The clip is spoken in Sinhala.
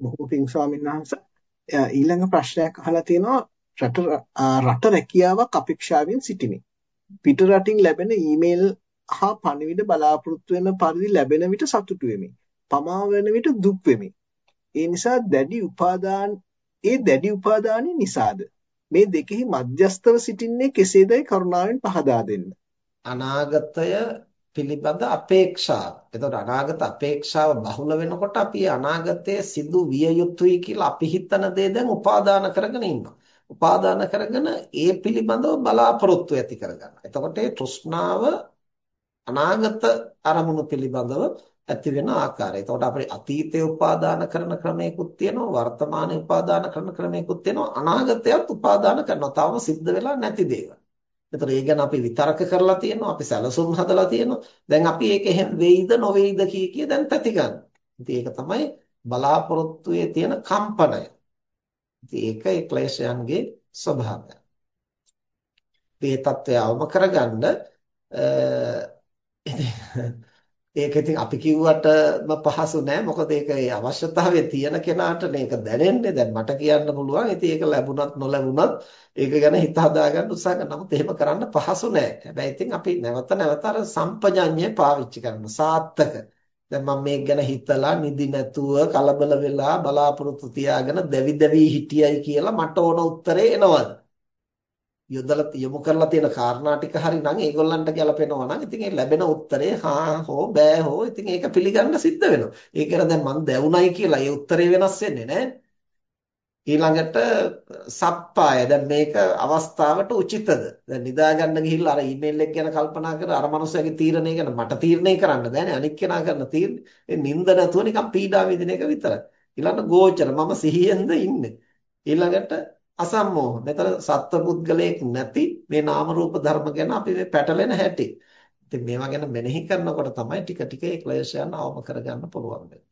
බොහෝ පිං ස්වාමීන් වහන්සේ ඊළඟ ප්‍රශ්නයක් අහලා තියෙනවා රට රට රැකියාවක් අපේක්ෂාවෙන් සිටිමි. පිට රටින් ලැබෙන ඊමේල් හා පණිවිඩ බලාපොරොත්තු වෙන පරිදි ලැබෙන විට සතුටු වෙමි. පමා වෙන විට දුක් වෙමි. ඒ නිසා දැඩි උපාදාන ඒ දැඩි උපාදානය නිසාද මේ දෙකෙහි මධ්‍යස්තව සිටින්නේ කෙසේදයි කරුණාවෙන් පහදා දෙන්න. අනාගතය පිළිබඳ අපේක්ෂාව. එතකොට අනාගත අපේක්ෂාව බහුල වෙනකොට අපි අනාගතයේ සිදු විය යුතුයි කියලා අපි හිතන දේ දැන් උපාදාන කරගෙන ඉන්නවා. උපාදාන කරගෙන ඒ පිළිබඳව බලාපොරොත්තු ඇති කරගන්න. එතකොට ඒ තෘෂ්ණාව අනාගත අරමුණු පිළිබඳව ඇති වෙන ආකාරය. එතකොට අපේ අතීතයේ උපාදාන කරන ක්‍රමයකුත් තියෙනවා, වර්තමානයේ උපාදාන කරන ක්‍රමයකුත් තියෙනවා, අනාගතයත් උපාදාන කරනවා. තාම සිද්ධ වෙලා නැති දේවල්. ඒතර ඒ ගැන අපි විතරක කරලා තියෙනවා අපි සැලසුම් හදලා තියෙනවා දැන් අපි ඒක එහෙම වෙයිද නොවේයිද කිය කිය දැන් පැති ගන්න. ඉතින් ඒක තමයි බලාපොරොත්තුවේ තියෙන කම්පනය. ඉතින් ඒක ඒ ක්ලේශයන්ගේ ස්වභාවය. මේ தත්ත්වය අවම කරගන්න ඒක ඉතින් අපි කිව්වටම පහසු නෑ. මොකද ඒක ඒ අවශ්‍යතාවය තියෙන කෙනාට මේක දැනෙන්නේ. දැන් මට කියන්න පුළුවන්. ඉතින් ඒක ලැබුණත් නොලැබුණත් ඒක ගැන හිත හදාගන්න උත්සාහ කරනවා. නමුත් එහෙම කරන්න පහසු නෑ. හැබැයි ඉතින් අපි නැවත නැවත අර සම්පජඤ්ඤය පාවිච්චි කරනවා. සාත්තක දැන් මම මේක ගැන හිතලා නිදි නැතුව කලබල වෙලා බලාපොරොත්තු තියාගෙන දැවි දැවි හිටියයි කියලා මට ඕන උත්තරේ එනවද? යොදලා යොමු කරලා තියෙන කාරණා ටික හරි නම් ඒගොල්ලන්ට ගැලපෙනවා නම් ඉතින් ඒ ලැබෙන උත්තරේ හා හෝ බෑ හෝ ඉතින් ඒක පිළිගන්න සිද්ධ වෙනවා. ඒකර දැන් මං දැවුණයි කියලා ඒ උත්තරේ වෙනස් වෙන්නේ නැහැ. ඊළඟට සප්පාය දැන් මේක අවස්ථාවට උචිතද? දැන් නිදා ගන්න ගිහිල්ලා අර ඊමේල් එක ගැන කල්පනා කර අර මනුස්සයාගේ තීරණය ගැන මට තීරණය කරන්න බෑනේ අනික් කෙනා කරන තීරණය. ඒ නිින්ද නැතුව නිකන් පීඩා විඳින එක විතරයි. ඊළඟට ගෝචර මම සිහියෙන්ද ඉන්නේ. ඊළඟට අසම්මෝහ. මෙතන සත්පුද්ගලයෙක් නැති මේ නාම රූප ධර්ම ගැන අපි මේ පැටලෙන හැටි. ඉතින් මේවා ගැන මෙනෙහි කරනකොට තමයි ටික ටික ඒ ක්ලේශයන් අවම කරගන්න පුළුවන් වෙන්නේ.